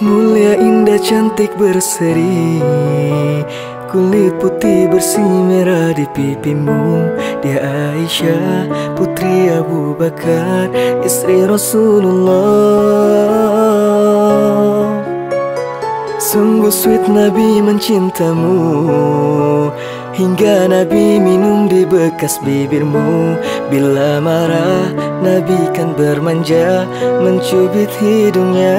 Mulia indah cantik berseri Kulit putih bersih merah di pipimu. Dia Aisyah putri Abu Bakar Istri Rasulullah. Sungguh sweet Nabi mencintamu. Hingga Nabi minum di bekas bibirmu. Bila marah Nabi kan bermanja Mencubit hidungnya.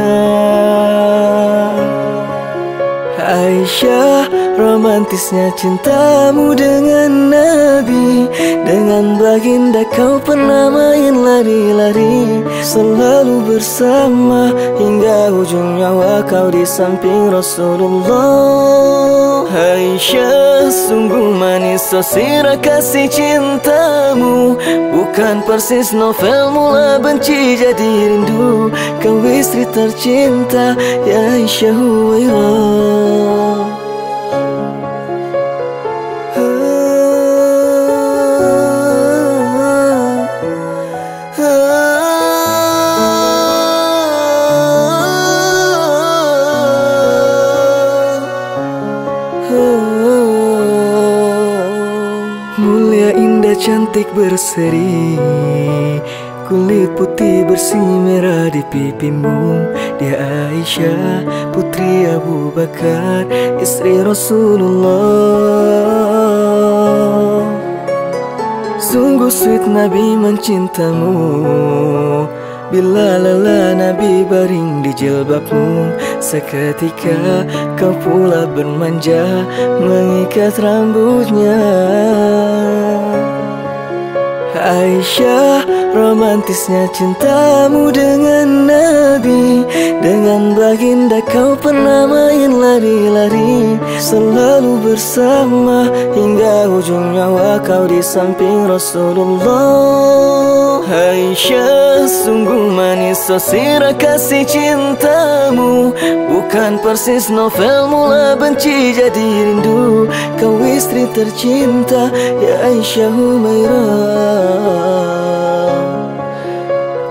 Aisyah romantisnya cintamu dengan Nabi. Dengan baginda kau pernah main lari-lari. Selalu bersama hingga ujung nyawa kau di samping Rasulullah. Aisyah sungguh manis sosira kasih cintamu. Bukan persis novel mula benci jadi rindu. Kau istri tercinta ya Aisyah Huwairah Mulia indah cantik berseri Kulit putih bersih merah di pipimu. Dia Aisyah putri Abu Bakar Istri Rasulullah. Sungguh sweet Nabi mencintamu. Bila lelah Nabi baring jilbabmu. Seketika kau pula bermanja Mengikat rambutnya. Aisyah romantisnya cintamu dengan Nabi. Dengan baginda kau pernah main lari-lari. Selalu bersama hingga ujung nyawa kau di samping Rasulullah. Aisyah sungguh manis sosira kasih cintamu. Bukan persis novel mula benci jadi rindu. Kau istri tercinta ya Aisyah Humairah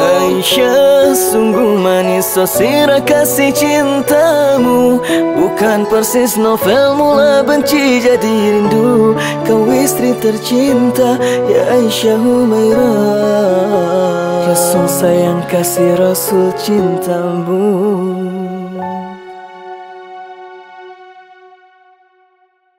Aisyah sungguh manis sosira kasih cintamu. Bukan persis novel mula benci jadi rindu. Kau istri tercinta ya Aisyah Humairah. Rasul sayang kasih Rasul cintamu